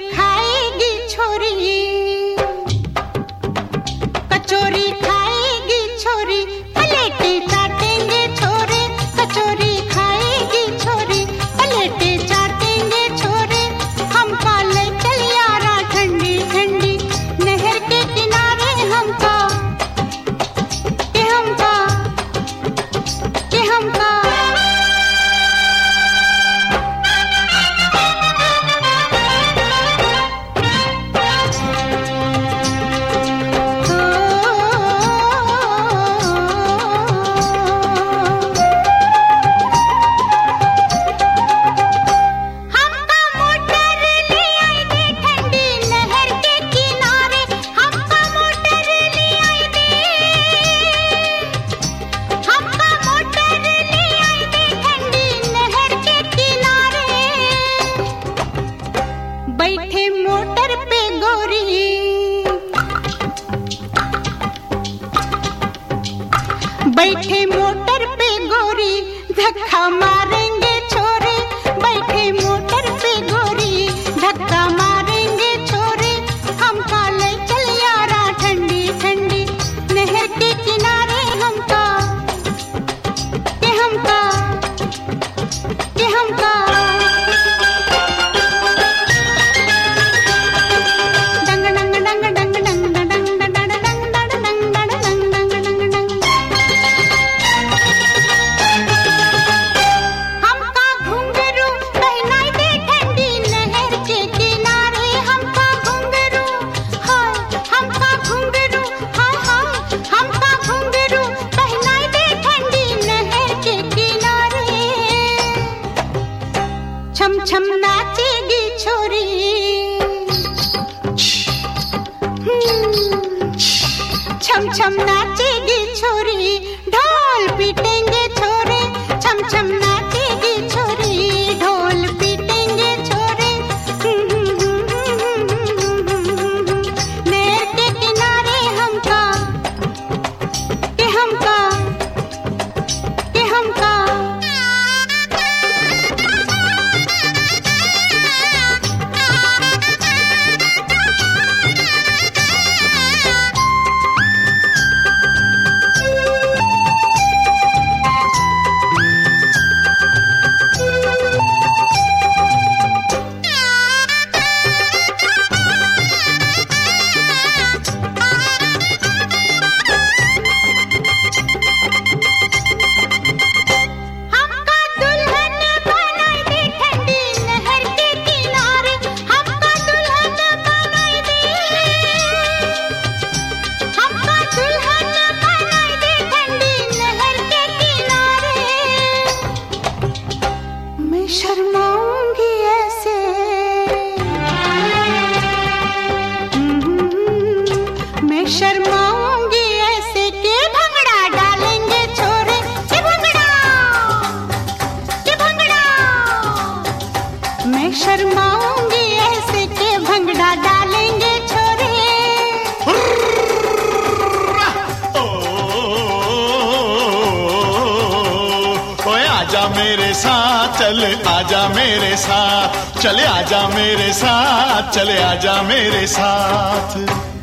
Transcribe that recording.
खाएगी छोरी। कचोरी खा बैठे मोटर पे गोरी, धक्का मारेंगे छोरे बैठे मोटर पे गोरी, धक्का मारेंगे छोरे हम काले चल यारा ठंडी ठंडी नहर के किनारे हमका के हमका के हमका छम छम नाचेगी छोरी ढोल पीटेंगे छोरे। छम छम नाचेगी मैं शर्माऊँगी ऐसे के भंगड़ा डालेंगे छोरे ओए आजा मेरे साथ चल आजा मेरे साथ चले आजा मेरे साथ चले आजा मेरे साथ